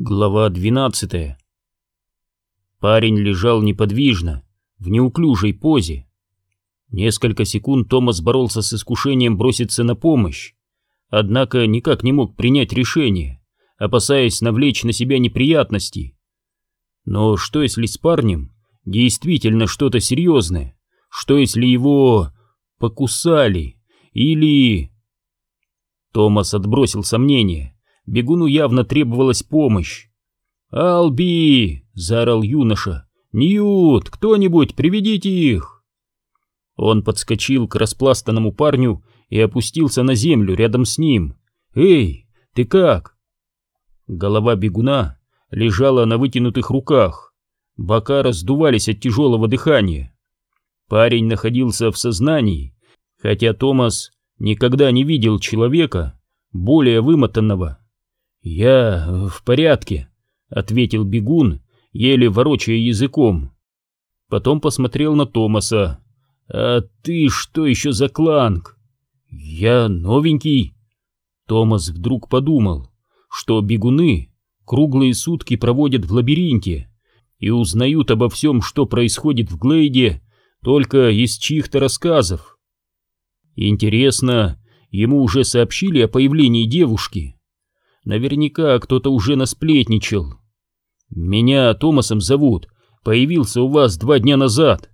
Глава 12 Парень лежал неподвижно, в неуклюжей позе. Несколько секунд Томас боролся с искушением броситься на помощь, однако никак не мог принять решение, опасаясь навлечь на себя неприятности. Но что если с парнем действительно что-то серьезное? Что если его покусали? Или... Томас отбросил сомнения Бегуну явно требовалась помощь. «Алби!» — заорал юноша. «Ньют! Кто-нибудь, приведите их!» Он подскочил к распластанному парню и опустился на землю рядом с ним. «Эй, ты как?» Голова бегуна лежала на вытянутых руках. Бока раздувались от тяжелого дыхания. Парень находился в сознании, хотя Томас никогда не видел человека более вымотанного. «Я в порядке», — ответил бегун, еле ворочая языком. Потом посмотрел на Томаса. «А ты что еще за кланг?» «Я новенький». Томас вдруг подумал, что бегуны круглые сутки проводят в лабиринте и узнают обо всем, что происходит в Глейде, только из чьих-то рассказов. Интересно, ему уже сообщили о появлении девушки? Наверняка кто-то уже насплетничал. Меня Томасом зовут. Появился у вас два дня назад.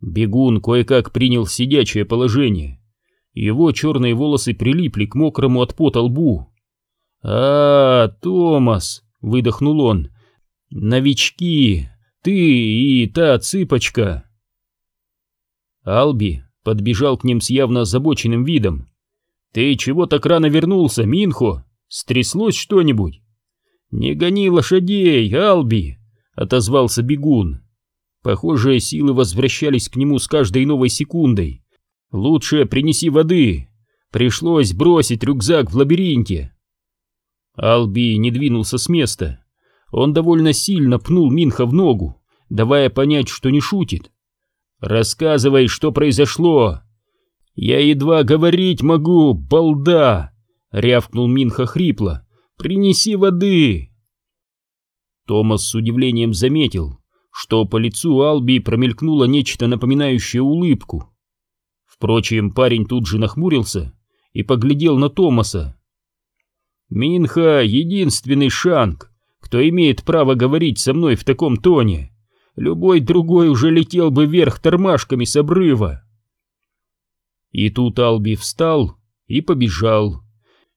Бегун кое-как принял сидячее положение. Его черные волосы прилипли к мокрому от пота лбу. «А, Томас!» — выдохнул он. «Новички! Ты и та цыпочка!» Алби подбежал к ним с явно озабоченным видом. «Ты чего так рано вернулся, Минхо?» Стряслось что-нибудь? Не гони лошадей, Алби, отозвался бегун. Похожие силы возвращались к нему с каждой новой секундой. Лучше принеси воды. Пришлось бросить рюкзак в лабиринте. Алби не двинулся с места. Он довольно сильно пнул Минха в ногу, давая понять, что не шутит. «Рассказывай, что произошло!» «Я едва говорить могу, балда!» Рявкнул Минха хрипло. «Принеси воды!» Томас с удивлением заметил, что по лицу Алби промелькнуло нечто напоминающее улыбку. Впрочем, парень тут же нахмурился и поглядел на Томаса. «Минха — единственный шанг, кто имеет право говорить со мной в таком тоне. Любой другой уже летел бы вверх тормашками с обрыва». И тут Алби встал и побежал.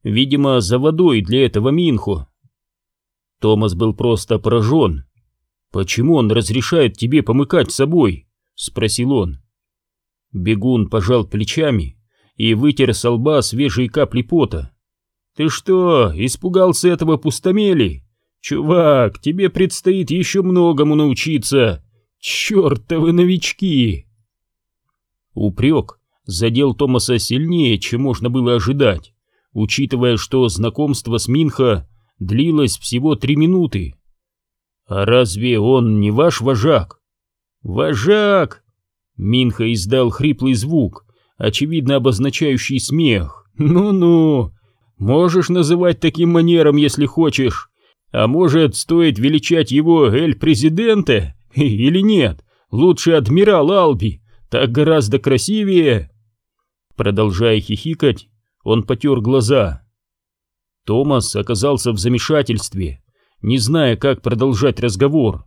Видимо, за водой для этого Минхо. Томас был просто поражен. «Почему он разрешает тебе помыкать собой?» — спросил он. Бегун пожал плечами и вытер со лба свежие капли пота. «Ты что, испугался этого пустомели? Чувак, тебе предстоит еще многому научиться! Чертовы новички!» Упрек задел Томаса сильнее, чем можно было ожидать учитывая, что знакомство с Минха длилось всего три минуты. «А разве он не ваш вожак?» «Вожак!» Минха издал хриплый звук, очевидно обозначающий смех. «Ну-ну, можешь называть таким манером, если хочешь. А может, стоит величать его Эль-Президенте? Или нет? Лучше Адмирал Алби, так гораздо красивее!» Продолжая хихикать, он потер глаза. Томас оказался в замешательстве, не зная, как продолжать разговор.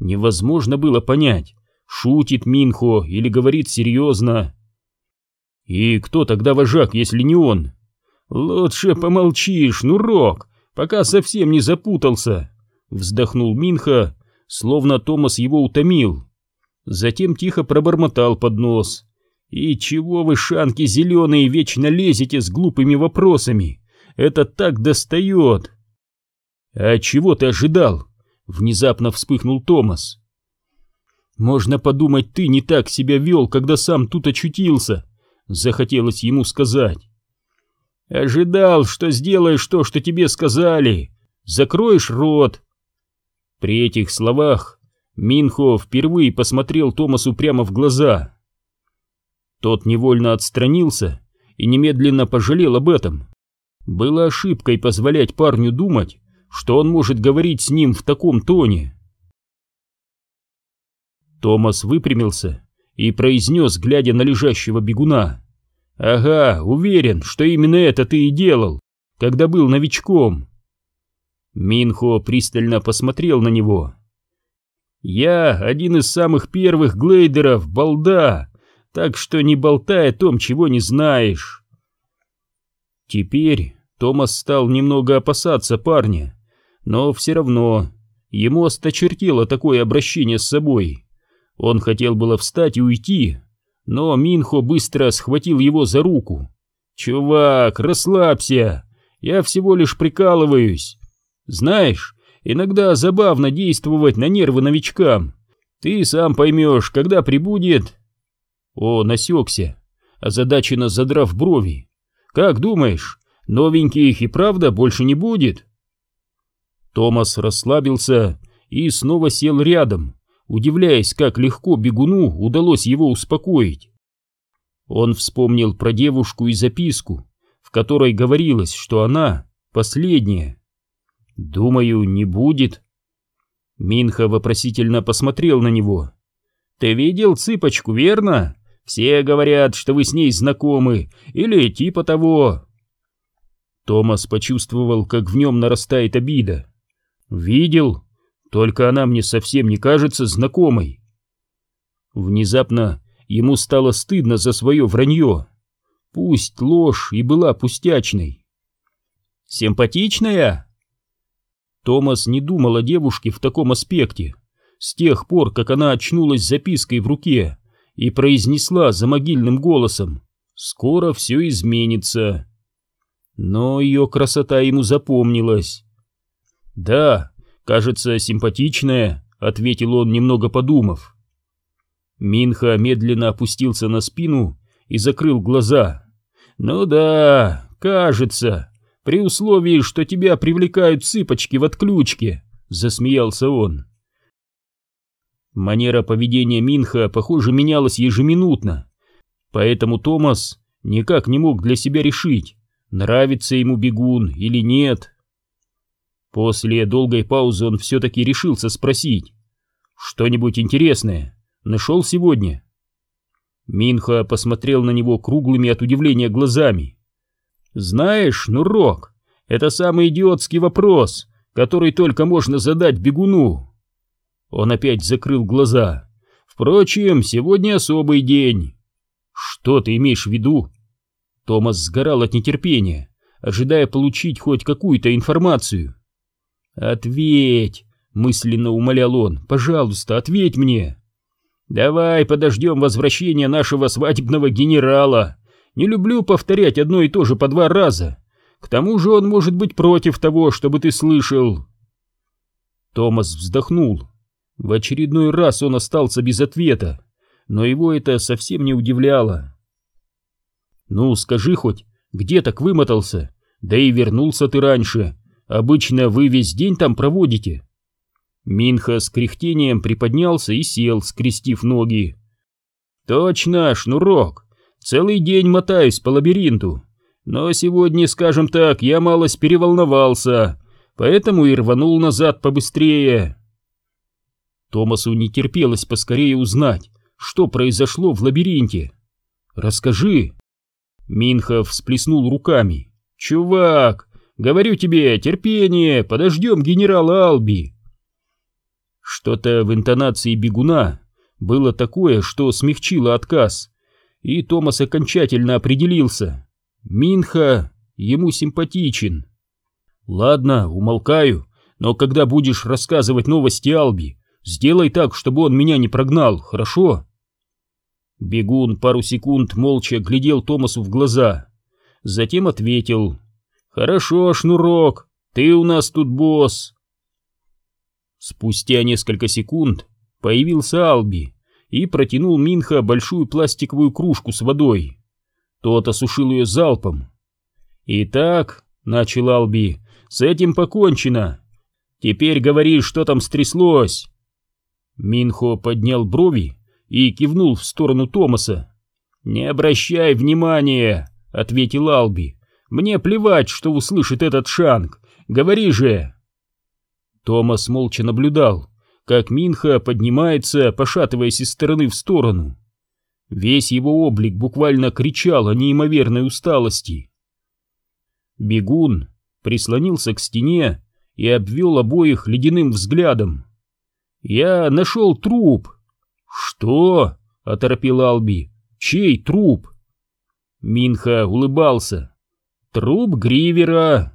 Невозможно было понять, шутит Минхо или говорит серьезно. И кто тогда вожак, если не он? Лучше помолчишь, ну, Рок, пока совсем не запутался. Вздохнул Минха, словно Томас его утомил. Затем тихо пробормотал под нос. «И чего вы, шанки зеленые, вечно лезете с глупыми вопросами? Это так достает!» «А чего ты ожидал?» — внезапно вспыхнул Томас. «Можно подумать, ты не так себя вел, когда сам тут очутился», — захотелось ему сказать. «Ожидал, что сделаешь то, что тебе сказали. Закроешь рот». При этих словах Минхо впервые посмотрел Томасу прямо в глаза. Тот невольно отстранился и немедленно пожалел об этом. Было ошибкой позволять парню думать, что он может говорить с ним в таком тоне. Томас выпрямился и произнес, глядя на лежащего бегуна. «Ага, уверен, что именно это ты и делал, когда был новичком». Минхо пристально посмотрел на него. «Я один из самых первых глейдеров, балда, так что не болтай о том, чего не знаешь». Теперь Томас стал немного опасаться парня, но все равно ему осточертело такое обращение с собой. Он хотел было встать и уйти, но Минхо быстро схватил его за руку. «Чувак, расслабься, я всего лишь прикалываюсь. Знаешь, иногда забавно действовать на нервы новичкам. Ты сам поймешь, когда прибудет...» Он осекся, озадаченно задрав брови. «Как думаешь, новеньких и правда больше не будет?» Томас расслабился и снова сел рядом, удивляясь, как легко бегуну удалось его успокоить. Он вспомнил про девушку и записку, в которой говорилось, что она последняя. «Думаю, не будет». Минха вопросительно посмотрел на него. «Ты видел цыпочку, верно? Все говорят, что вы с ней знакомы, или типа того». Томас почувствовал, как в нем нарастает обида. «Видел, только она мне совсем не кажется знакомой. Внезапно ему стало стыдно за свое вранье. Пусть ложь и была пустячной. «Симпатичная?» Томас не думал о девушке в таком аспекте с тех пор, как она очнулась с запиской в руке и произнесла за могильным голосом «Скоро все изменится». Но ее красота ему запомнилась. Да, «Кажется, симпатичная», — ответил он, немного подумав. Минха медленно опустился на спину и закрыл глаза. «Ну да, кажется, при условии, что тебя привлекают цыпочки в отключке», — засмеялся он. Манера поведения Минха, похоже, менялась ежеминутно, поэтому Томас никак не мог для себя решить, нравится ему бегун или нет. После долгой паузы он все-таки решился спросить. «Что-нибудь интересное нашел сегодня?» Минха посмотрел на него круглыми от удивления глазами. «Знаешь, ну, Рок, это самый идиотский вопрос, который только можно задать бегуну». Он опять закрыл глаза. «Впрочем, сегодня особый день». «Что ты имеешь в виду?» Томас сгорал от нетерпения, ожидая получить хоть какую-то информацию. «Ответь!» — мысленно умолял он. «Пожалуйста, ответь мне!» «Давай подождем возвращения нашего свадебного генерала. Не люблю повторять одно и то же по два раза. К тому же он может быть против того, чтобы ты слышал». Томас вздохнул. В очередной раз он остался без ответа, но его это совсем не удивляло. «Ну, скажи хоть, где так вымотался? Да и вернулся ты раньше. Обычно вы весь день там проводите. Минха с кряхтением приподнялся и сел, скрестив ноги. Точно, шнурок. Целый день мотаюсь по лабиринту. Но сегодня, скажем так, я малость переволновался, поэтому и рванул назад побыстрее. Томасу не терпелось поскорее узнать, что произошло в лабиринте. «Расскажи!» Минха всплеснул руками. «Чувак, Говорю тебе, терпение, подождем генерала Алби. Что-то в интонации бегуна было такое, что смягчило отказ, и Томас окончательно определился. Минха ему симпатичен. Ладно, умолкаю, но когда будешь рассказывать новости Алби, сделай так, чтобы он меня не прогнал, хорошо? Бегун пару секунд молча глядел Томасу в глаза, затем ответил «Хорошо, Шнурок, ты у нас тут босс!» Спустя несколько секунд появился Алби и протянул Минха большую пластиковую кружку с водой. Тот осушил ее залпом. «Итак», — начал Алби, — «с этим покончено. Теперь говори, что там стряслось». Минхо поднял брови и кивнул в сторону Томаса. «Не обращай внимания», — ответил Алби. Мне плевать, что услышит этот Шанг. Говори же!» Томас молча наблюдал, как Минха поднимается, пошатываясь из стороны в сторону. Весь его облик буквально кричал о неимоверной усталости. Бегун прислонился к стене и обвел обоих ледяным взглядом. «Я нашел труп!» «Что?» — оторопил Алби. «Чей труп?» Минха улыбался. «Труп Гривера!»